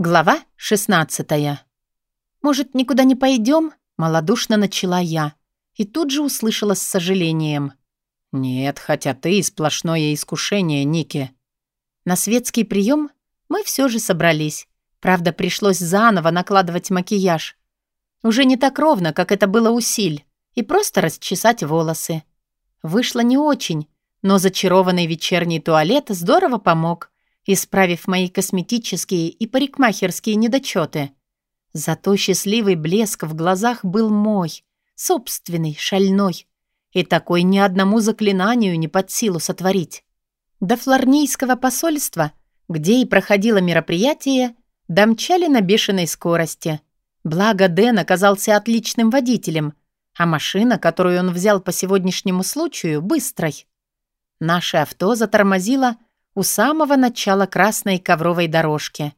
Глава 16 «Может, никуда не пойдем?» — малодушно начала я. И тут же услышала с сожалением. «Нет, хотя ты сплошное искушение, Ники». На светский прием мы все же собрались. Правда, пришлось заново накладывать макияж. Уже не так ровно, как это было у Силь, и просто расчесать волосы. Вышло не очень, но зачарованный вечерний туалет здорово помог — исправив мои косметические и парикмахерские недочеты. Зато счастливый блеск в глазах был мой, собственный, шальной, и такой ни одному заклинанию не под силу сотворить. До флорнийского посольства, где и проходило мероприятие, домчали на бешеной скорости. Благо Дэн оказался отличным водителем, а машина, которую он взял по сегодняшнему случаю, быстрой. Наше авто затормозило у самого начала красной ковровой дорожки.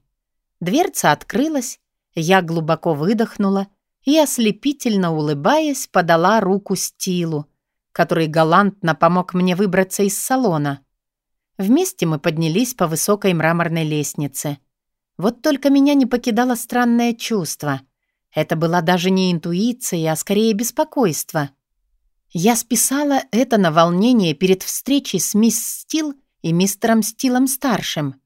Дверца открылась, я глубоко выдохнула и, ослепительно улыбаясь, подала руку Стилу, который галантно помог мне выбраться из салона. Вместе мы поднялись по высокой мраморной лестнице. Вот только меня не покидало странное чувство. Это была даже не интуиция, а скорее беспокойство. Я списала это на волнение перед встречей с мисс Стил и мистером Стилом-старшим.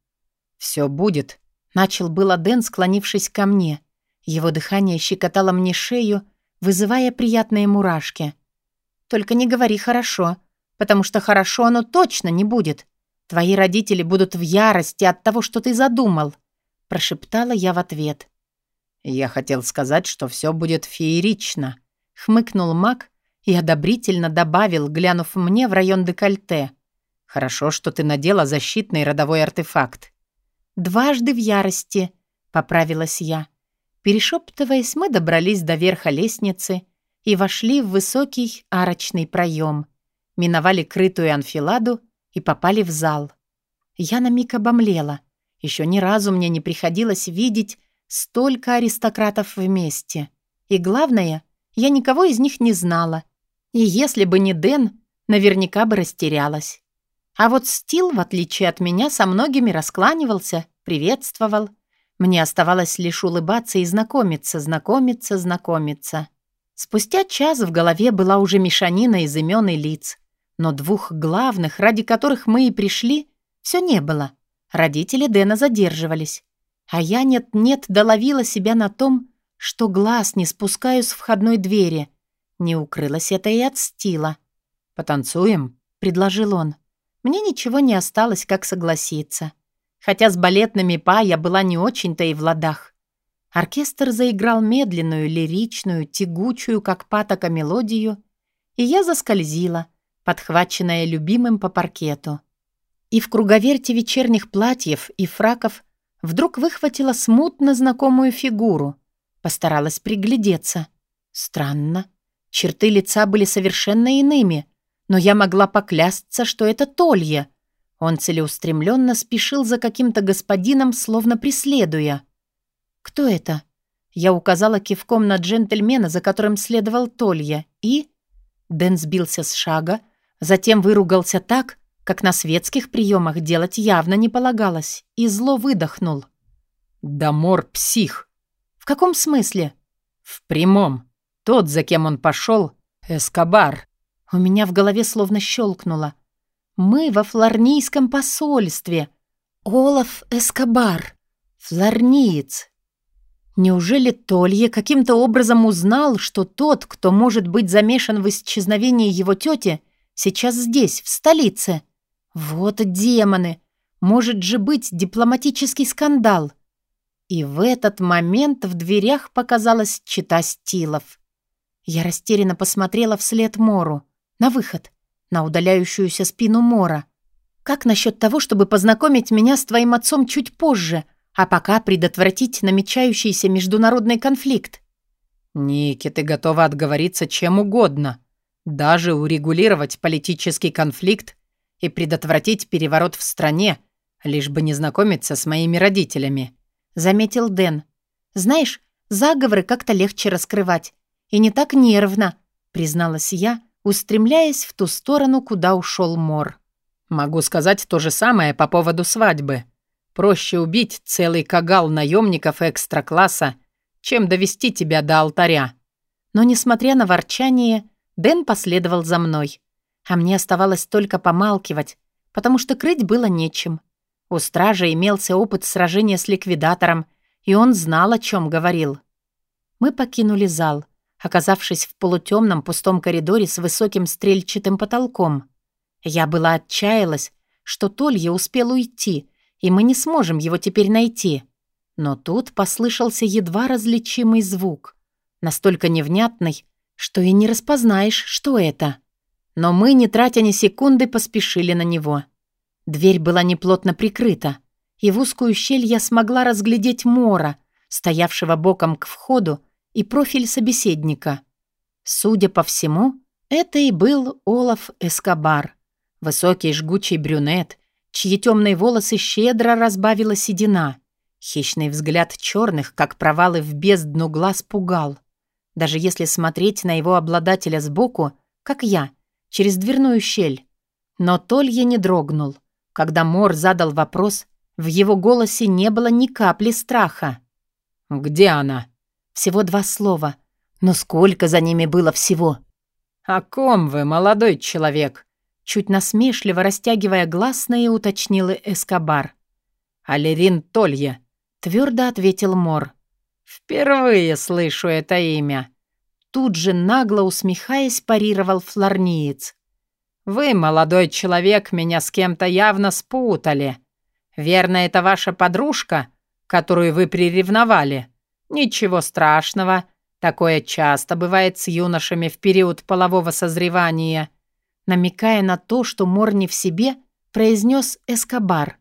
«Все будет», — начал было Дэн, склонившись ко мне. Его дыхание щекотало мне шею, вызывая приятные мурашки. «Только не говори «хорошо», потому что хорошо оно точно не будет. Твои родители будут в ярости от того, что ты задумал», — прошептала я в ответ. «Я хотел сказать, что все будет феерично», — хмыкнул маг и одобрительно добавил, глянув мне в район декольте — Хорошо, что ты надела защитный родовой артефакт. Дважды в ярости, поправилась я. Перешептываясь, мы добрались до верха лестницы и вошли в высокий арочный проем, миновали крытую анфиладу и попали в зал. Я на миг обомлела. Еще ни разу мне не приходилось видеть столько аристократов вместе. И главное, я никого из них не знала. И если бы не Дэн, наверняка бы растерялась. А вот Стил, в отличие от меня, со многими раскланивался, приветствовал. Мне оставалось лишь улыбаться и знакомиться, знакомиться, знакомиться. Спустя час в голове была уже мешанина из имен и лиц. Но двух главных, ради которых мы и пришли, все не было. Родители Дэна задерживались. А я нет-нет доловила себя на том, что глаз не спускаю с входной двери. Не укрылась это и от Стила. «Потанцуем?» — предложил он. Мне ничего не осталось, как согласиться. Хотя с балетными па я была не очень-то и в ладах. Оркестр заиграл медленную, лиричную, тягучую, как патока, мелодию, и я заскользила, подхваченная любимым по паркету. И в круговерте вечерних платьев и фраков вдруг выхватила смутно знакомую фигуру. Постаралась приглядеться. Странно. Черты лица были совершенно иными — но я могла поклясться, что это Толья. Он целеустремленно спешил за каким-то господином, словно преследуя. «Кто это?» Я указала кивком на джентльмена, за которым следовал Толья, и... Дэн сбился с шага, затем выругался так, как на светских приемах делать явно не полагалось, и зло выдохнул. «Дамор псих». «В каком смысле?» «В прямом. Тот, за кем он пошел, Эскобар». У меня в голове словно щелкнуло. Мы во флорнийском посольстве. Олаф Эскобар. Флорниец. Неужели Толье каким-то образом узнал, что тот, кто может быть замешан в исчезновении его тети, сейчас здесь, в столице? Вот демоны! Может же быть дипломатический скандал. И в этот момент в дверях показалась чита стилов. Я растерянно посмотрела вслед Мору. На выход. На удаляющуюся спину Мора. Как насчет того, чтобы познакомить меня с твоим отцом чуть позже, а пока предотвратить намечающийся международный конфликт? Ники, ты готова отговориться чем угодно. Даже урегулировать политический конфликт и предотвратить переворот в стране, лишь бы не знакомиться с моими родителями», — заметил Дэн. «Знаешь, заговоры как-то легче раскрывать. И не так нервно», — призналась я, устремляясь в ту сторону, куда ушел Мор. «Могу сказать то же самое по поводу свадьбы. Проще убить целый кагал наемников экстра-класса, чем довести тебя до алтаря. Но, несмотря на ворчание, Дэн последовал за мной. А мне оставалось только помалкивать, потому что крыть было нечем. У стража имелся опыт сражения с ликвидатором, и он знал, о чем говорил. Мы покинули зал, оказавшись в полутемном пустом коридоре с высоким стрельчатым потолком. Я была отчаялась, что Толья успел уйти, и мы не сможем его теперь найти. Но тут послышался едва различимый звук, настолько невнятный, что и не распознаешь, что это. Но мы, не тратя ни секунды, поспешили на него. Дверь была неплотно прикрыта, и в узкую щель я смогла разглядеть Мора, стоявшего боком к входу, и профиль собеседника. Судя по всему, это и был Олаф Эскобар. Высокий жгучий брюнет, чьи темные волосы щедро разбавила седина. Хищный взгляд черных, как провалы в бездну глаз, пугал. Даже если смотреть на его обладателя сбоку, как я, через дверную щель. Но Толья не дрогнул. Когда Мор задал вопрос, в его голосе не было ни капли страха. «Где она?» Всего два слова. Но сколько за ними было всего? «О ком вы, молодой человек?» Чуть насмешливо растягивая гласные, уточнил Эскобар. «Алерин Толья», — твердо ответил Мор. «Впервые слышу это имя». Тут же нагло усмехаясь парировал флорниец. «Вы, молодой человек, меня с кем-то явно спутали. Верно, это ваша подружка, которую вы приревновали? Ничего страшного, такое часто бывает с юношами в период полового созревания». Намекая на то, что Мор не в себе, произнес Эскобар.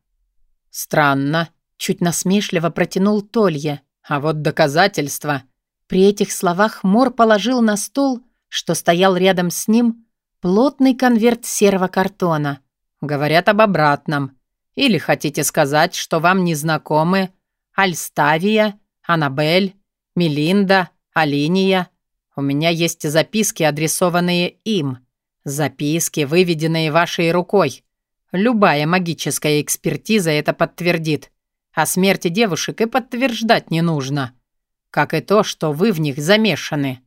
«Странно», — чуть насмешливо протянул Толья. «А вот доказательства». При этих словах Мор положил на стол, что стоял рядом с ним, Плотный конверт серого картона. Говорят об обратном. Или хотите сказать, что вам не знакомы Альставия, Аннабель, Мелинда, Алиния? У меня есть записки, адресованные им. Записки, выведенные вашей рукой. Любая магическая экспертиза это подтвердит. О смерти девушек и подтверждать не нужно. Как и то, что вы в них замешаны.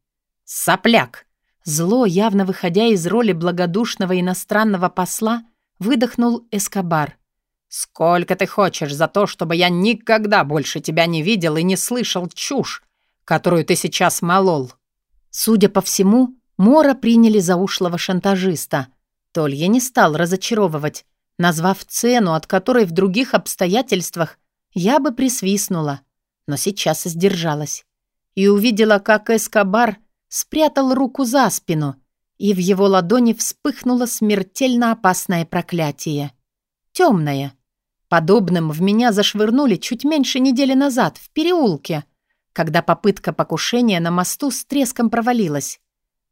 Сопляк! Зло, явно выходя из роли благодушного иностранного посла, выдохнул Эскобар. «Сколько ты хочешь за то, чтобы я никогда больше тебя не видел и не слышал чушь, которую ты сейчас молол?» Судя по всему, Мора приняли за ушлого шантажиста. Толья не стал разочаровывать, назвав цену, от которой в других обстоятельствах я бы присвистнула, но сейчас сдержалась. И увидела, как Эскобар спрятал руку за спину, и в его ладони вспыхнуло смертельно опасное проклятие. Темное. Подобным в меня зашвырнули чуть меньше недели назад, в переулке, когда попытка покушения на мосту с треском провалилась.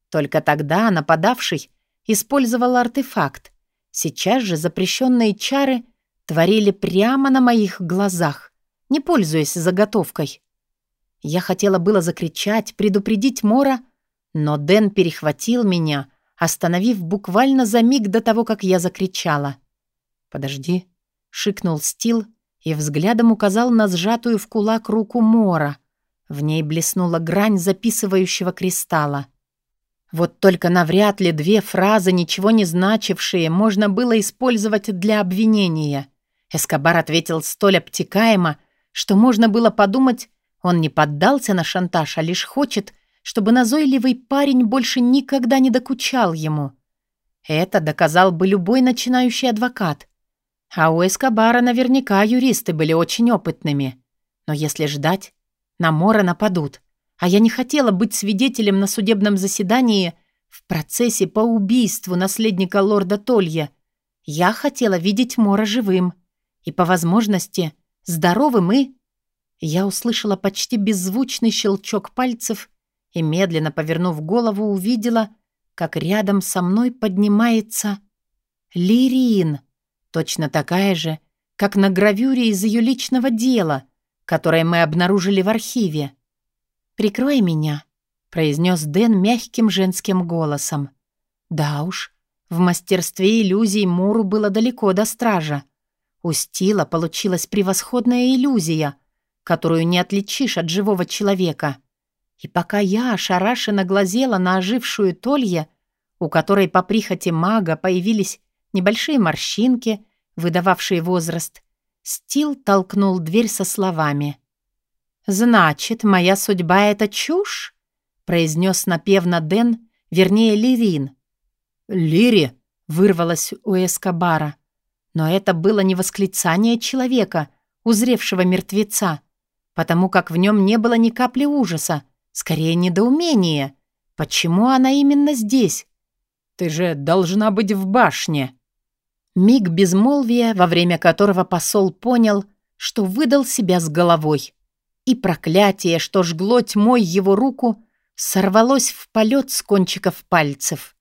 Только тогда нападавший использовал артефакт. Сейчас же запрещенные чары творили прямо на моих глазах, не пользуясь заготовкой. Я хотела было закричать, предупредить Мора, но Дэн перехватил меня, остановив буквально за миг до того, как я закричала. «Подожди», — шикнул Стил и взглядом указал на сжатую в кулак руку Мора. В ней блеснула грань записывающего кристалла. Вот только навряд ли две фразы, ничего не значившие, можно было использовать для обвинения. Эскобар ответил столь обтекаемо, что можно было подумать, он не поддался на шантаж, а лишь хочет, чтобы назойливый парень больше никогда не докучал ему. Это доказал бы любой начинающий адвокат. А у Эскобара наверняка юристы были очень опытными. Но если ждать, на Мора нападут. А я не хотела быть свидетелем на судебном заседании в процессе по убийству наследника лорда Толья. Я хотела видеть Мора живым. И, по возможности, здоровым и я услышала почти беззвучный щелчок пальцев и, медленно повернув голову, увидела, как рядом со мной поднимается Лирин, точно такая же, как на гравюре из ее личного дела, которое мы обнаружили в архиве. «Прикрой меня», — произнес Дэн мягким женским голосом. Да уж, в мастерстве иллюзий Муру было далеко до стража. У Стила получилась превосходная иллюзия, которую не отличишь от живого человека. И пока я ошарашенно глазела на ожившую Толье, у которой по прихоти мага появились небольшие морщинки, выдававшие возраст, Стил толкнул дверь со словами. «Значит, моя судьба — это чушь?» — произнес напевно Дэн, вернее, Лирин. «Лири!» — вырвалось у Эскобара. Но это было не восклицание человека, узревшего мертвеца, потому как в нем не было ни капли ужаса, скорее недоумение. Почему она именно здесь? «Ты же должна быть в башне!» Миг безмолвия, во время которого посол понял, что выдал себя с головой. И проклятие, что жгло тьмой его руку, сорвалось в полет с кончиков пальцев.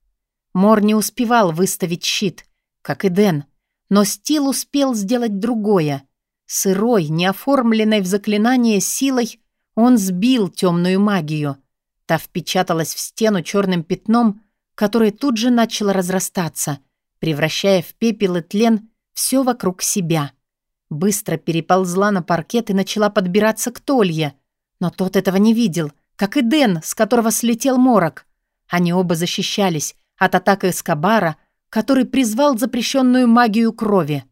Мор не успевал выставить щит, как и Дэн, но Стил успел сделать другое. Сырой, неоформленной в заклинание силой, он сбил темную магию. Та впечаталась в стену черным пятном, которое тут же начало разрастаться — превращая в пепел и тлен все вокруг себя. Быстро переползла на паркет и начала подбираться к Толье. Но тот этого не видел, как и Дэн, с которого слетел морок. Они оба защищались от атак Эскобара, который призвал запрещенную магию крови.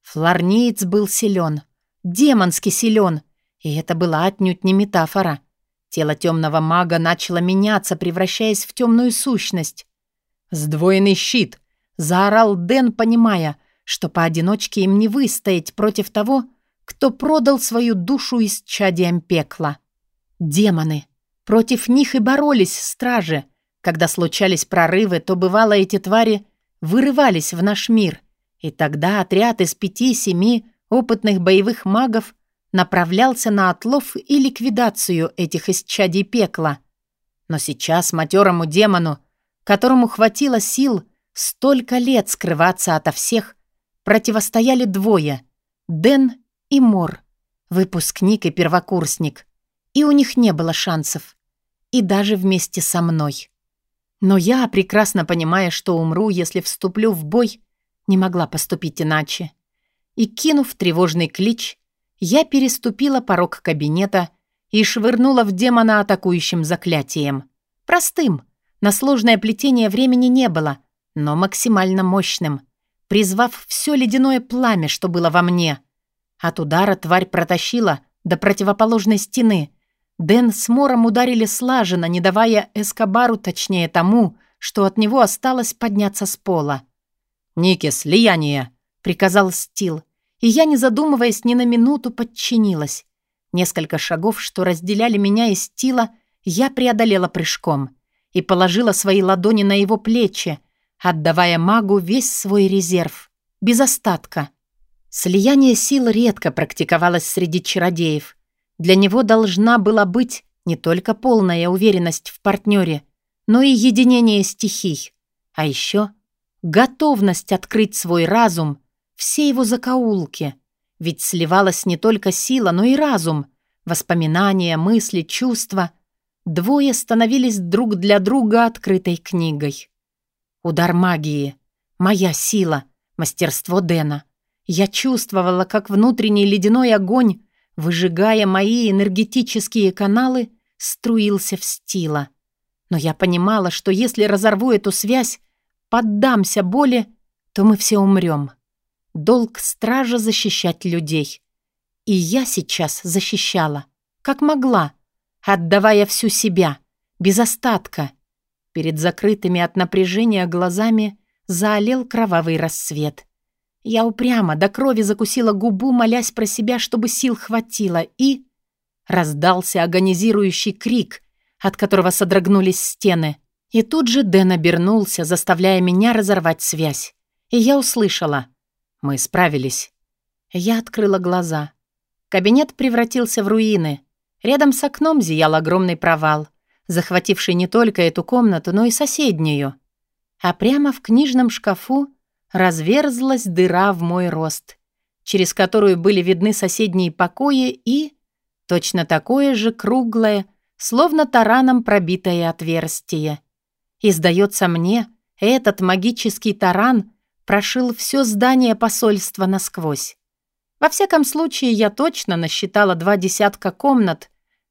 Флорниец был силен, демонски силен, и это была отнюдь не метафора. Тело темного мага начало меняться, превращаясь в темную сущность. «Сдвоенный щит!» Заорал Дэн, понимая, что поодиночке им не выстоять против того, кто продал свою душу исчадием пекла. Демоны. Против них и боролись стражи. Когда случались прорывы, то бывало эти твари вырывались в наш мир. И тогда отряд из пяти-семи опытных боевых магов направлялся на отлов и ликвидацию этих исчадий пекла. Но сейчас матерому демону, которому хватило сил Столько лет скрываться ото всех противостояли двое — Дэн и Мор, выпускник и первокурсник. И у них не было шансов. И даже вместе со мной. Но я, прекрасно понимая, что умру, если вступлю в бой, не могла поступить иначе. И, кинув тревожный клич, я переступила порог кабинета и швырнула в демона атакующим заклятием. Простым. На сложное плетение времени не было — но максимально мощным, призвав все ледяное пламя, что было во мне. От удара тварь протащила до противоположной стены. Дэн с Мором ударили слаженно, не давая Эскобару, точнее тому, что от него осталось подняться с пола. «Ники, слияние!» — приказал Стил, и я, не задумываясь ни на минуту, подчинилась. Несколько шагов, что разделяли меня и Стила, я преодолела прыжком и положила свои ладони на его плечи, отдавая магу весь свой резерв, без остатка. Слияние сил редко практиковалось среди чародеев. Для него должна была быть не только полная уверенность в партнере, но и единение стихий. А еще готовность открыть свой разум, все его закоулки. Ведь сливалась не только сила, но и разум, воспоминания, мысли, чувства. Двое становились друг для друга открытой книгой. Удар магии. Моя сила. Мастерство Дэна. Я чувствовала, как внутренний ледяной огонь, выжигая мои энергетические каналы, струился в стила. Но я понимала, что если разорву эту связь, поддамся боли, то мы все умрем. Долг стража защищать людей. И я сейчас защищала, как могла, отдавая всю себя, без остатка — Перед закрытыми от напряжения глазами заолел кровавый рассвет. Я упрямо до крови закусила губу, молясь про себя, чтобы сил хватило, и... Раздался агонизирующий крик, от которого содрогнулись стены. И тут же Дэн обернулся, заставляя меня разорвать связь. И я услышала. Мы справились. Я открыла глаза. Кабинет превратился в руины. Рядом с окном зиял огромный провал — захвативший не только эту комнату, но и соседнюю. А прямо в книжном шкафу разверзлась дыра в мой рост, через которую были видны соседние покои и точно такое же круглое, словно тараном пробитое отверстие. И, сдается мне, этот магический таран прошил все здание посольства насквозь. Во всяком случае, я точно насчитала два десятка комнат,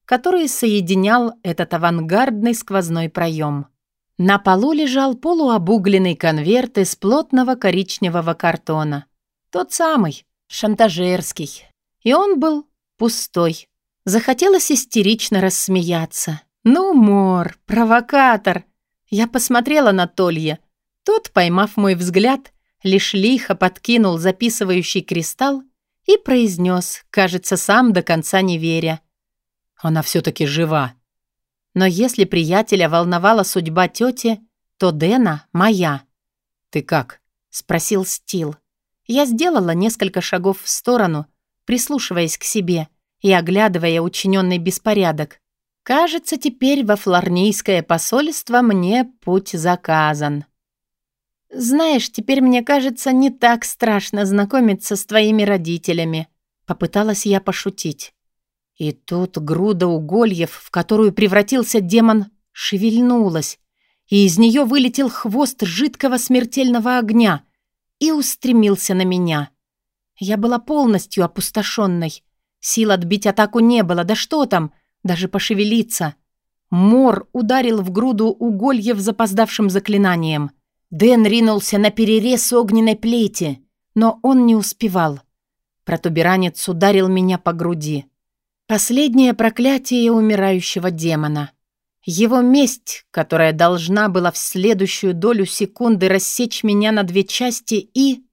которые соединял этот авангардный сквозной проем. На полу лежал полуобугленный конверт из плотного коричневого картона. Тот самый, шантажерский. И он был пустой. Захотелось истерично рассмеяться. «Ну, Мор, провокатор!» Я посмотрела на Толья. Тот, поймав мой взгляд, лишь лихо подкинул записывающий кристалл и произнес, кажется, сам до конца не веря. «Она все-таки жива». Но если приятеля волновала судьба тети, то Дэна моя. «Ты как?» — спросил Стил. Я сделала несколько шагов в сторону, прислушиваясь к себе и оглядывая учиненный беспорядок. Кажется, теперь во флорнийское посольство мне путь заказан. «Знаешь, теперь мне кажется не так страшно знакомиться с твоими родителями», — попыталась я пошутить. И тут груда угольев, в которую превратился демон, шевельнулась, и из нее вылетел хвост жидкого смертельного огня и устремился на меня. Я была полностью опустошенной. Сил отбить атаку не было, да что там, даже пошевелиться. Мор ударил в груду угольев запоздавшим заклинанием — Дэн ринулся на перерез огненной плети, но он не успевал. Протуберанец ударил меня по груди. Последнее проклятие умирающего демона. Его месть, которая должна была в следующую долю секунды рассечь меня на две части и...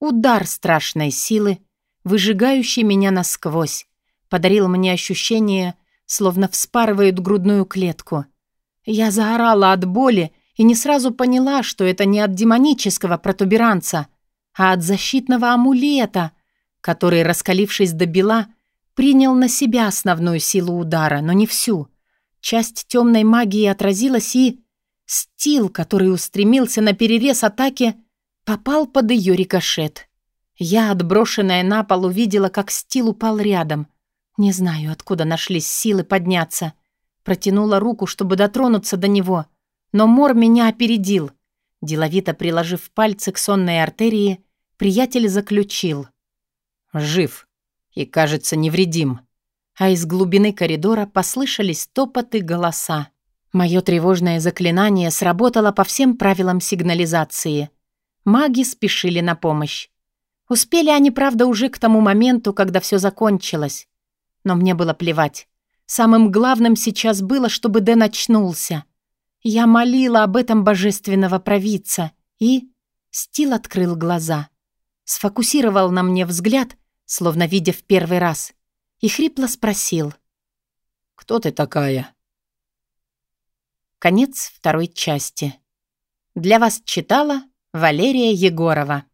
Удар страшной силы, выжигающий меня насквозь, подарил мне ощущение, словно вспарывают грудную клетку. Я заорала от боли и не сразу поняла, что это не от демонического протуберанца, а от защитного амулета, который, раскалившись до бела, принял на себя основную силу удара, но не всю. Часть темной магии отразилась, и стил, который устремился на перерез атаки, попал под ее рикошет. Я, отброшенная на пол, увидела, как стил упал рядом. Не знаю, откуда нашлись силы подняться. Протянула руку, чтобы дотронуться до него — но Мор меня опередил. Деловито приложив пальцы к сонной артерии, приятель заключил. «Жив и, кажется, невредим». А из глубины коридора послышались топоты голоса. Мое тревожное заклинание сработало по всем правилам сигнализации. Маги спешили на помощь. Успели они, правда, уже к тому моменту, когда все закончилось. Но мне было плевать. Самым главным сейчас было, чтобы Дэн очнулся. Я молила об этом божественного провидца, и... Стил открыл глаза. Сфокусировал на мне взгляд, словно видя в первый раз, и хрипло спросил. «Кто ты такая?» Конец второй части. Для вас читала Валерия Егорова.